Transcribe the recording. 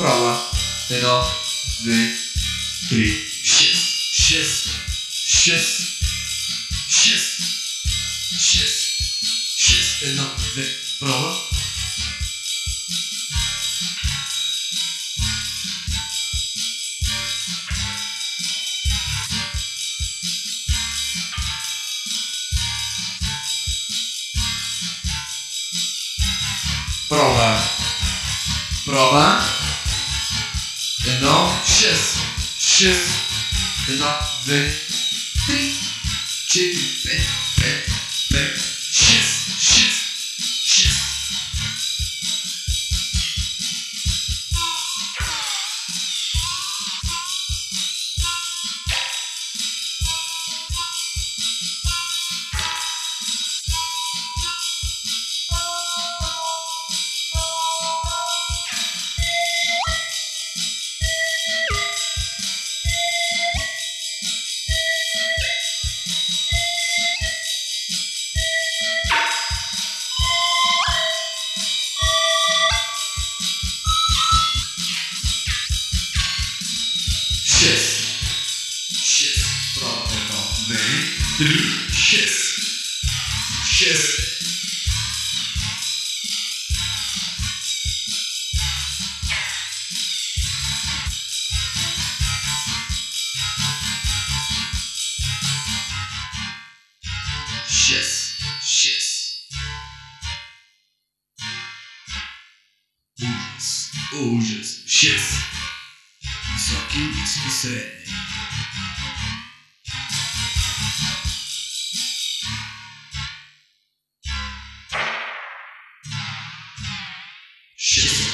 Prawa. Jedno, dwie, trzy. Sześć. Sześć. Sześć. Sześć. Sześć. Sześć. Jedno, dwie. Prawa. Prawa. Prawa. Jedno, sześć. Sześć. Jedno, dwie, trzy. Cztery, pięć, pięć. Tri Chest. Chess, chess. Ojas, ojas, chess. Só que isso que serve. Shit.